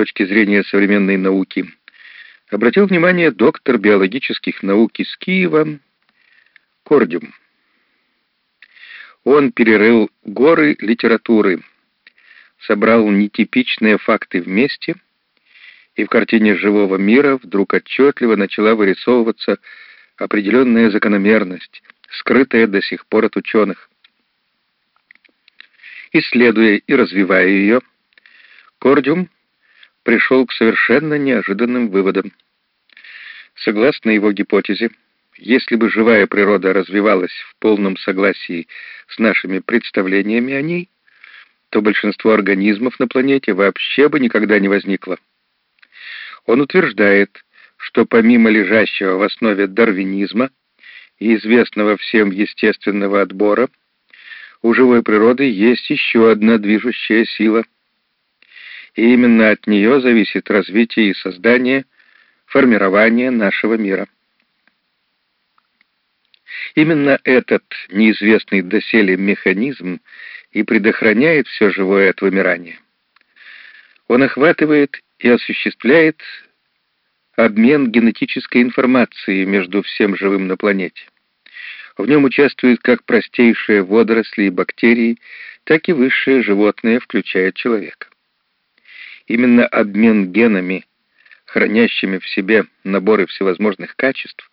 точки зрения современной науки, обратил внимание доктор биологических наук из Киева Кордюм. Он перерыл горы литературы, собрал нетипичные факты вместе, и в картине живого мира вдруг отчетливо начала вырисовываться определенная закономерность, скрытая до сих пор от ученых. Исследуя и развивая ее, Кордюм пришел к совершенно неожиданным выводам. Согласно его гипотезе, если бы живая природа развивалась в полном согласии с нашими представлениями о ней, то большинство организмов на планете вообще бы никогда не возникло. Он утверждает, что помимо лежащего в основе дарвинизма и известного всем естественного отбора, у живой природы есть еще одна движущая сила. И именно от нее зависит развитие и создание, формирование нашего мира. Именно этот неизвестный доселе механизм и предохраняет все живое от вымирания. Он охватывает и осуществляет обмен генетической информацией между всем живым на планете. В нем участвуют как простейшие водоросли и бактерии, так и высшие животные, включая человека. Именно обмен генами, хранящими в себе наборы всевозможных качеств,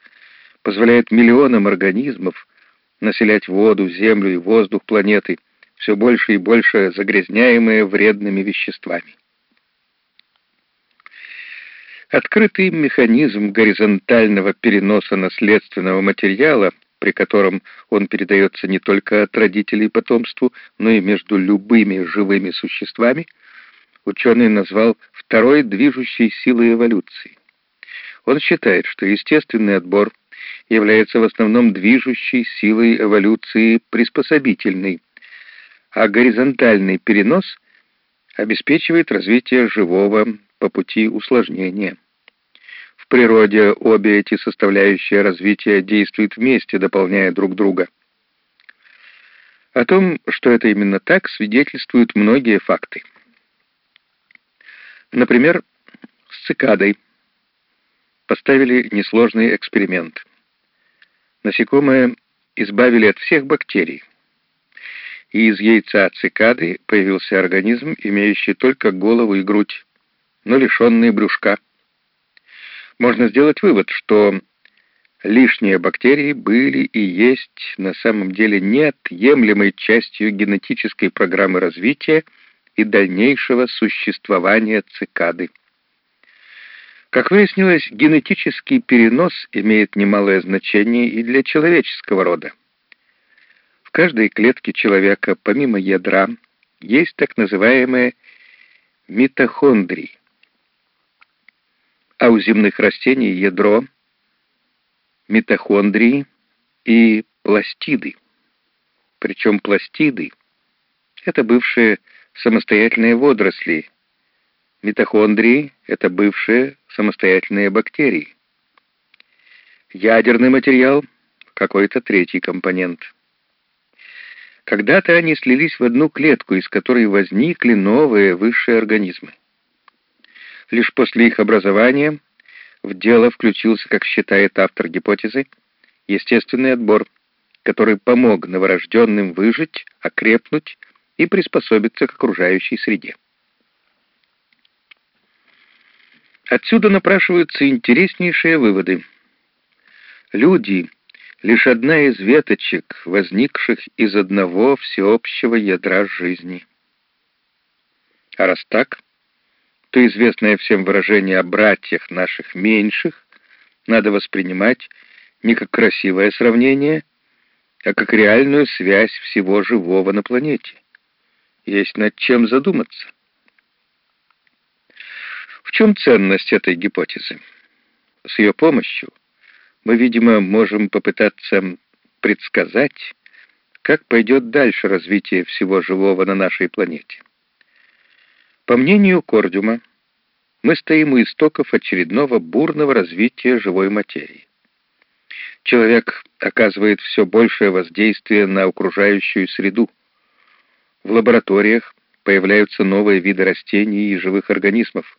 позволяет миллионам организмов населять воду, землю и воздух планеты, все больше и больше загрязняемые вредными веществами. Открытый механизм горизонтального переноса наследственного материала, при котором он передается не только от родителей потомству, но и между любыми живыми существами, ученый назвал второй движущей силой эволюции. Он считает, что естественный отбор является в основном движущей силой эволюции приспособительной, а горизонтальный перенос обеспечивает развитие живого по пути усложнения. В природе обе эти составляющие развития действуют вместе, дополняя друг друга. О том, что это именно так, свидетельствуют многие факты. Например, с цикадой поставили несложный эксперимент. Насекомое избавили от всех бактерий, и из яйца цикады появился организм, имеющий только голову и грудь, но лишенный брюшка. Можно сделать вывод, что лишние бактерии были и есть на самом деле неотъемлемой частью генетической программы развития и дальнейшего существования цикады. Как выяснилось, генетический перенос имеет немалое значение и для человеческого рода. В каждой клетке человека, помимо ядра, есть так называемые митохондрии. А у земных растений ядро, митохондрии и пластиды. Причем пластиды — это бывшие самостоятельные водоросли, митохондрии — это бывшие самостоятельные бактерии. Ядерный материал — какой-то третий компонент — когда-то они слились в одну клетку, из которой возникли новые высшие организмы. Лишь после их образования в дело включился, как считает автор гипотезы, естественный отбор, который помог новорожденным выжить, окрепнуть и приспособиться к окружающей среде. Отсюда напрашиваются интереснейшие выводы. Люди лишь одна из веточек, возникших из одного всеобщего ядра жизни. А раз так, то известное всем выражение о братьях наших меньших надо воспринимать не как красивое сравнение, а как реальную связь всего живого на планете. Есть над чем задуматься. В чем ценность этой гипотезы? С ее помощью мы, видимо, можем попытаться предсказать, как пойдет дальше развитие всего живого на нашей планете. По мнению Кордюма, мы стоим у истоков очередного бурного развития живой материи. Человек оказывает все большее воздействие на окружающую среду. В лабораториях появляются новые виды растений и живых организмов.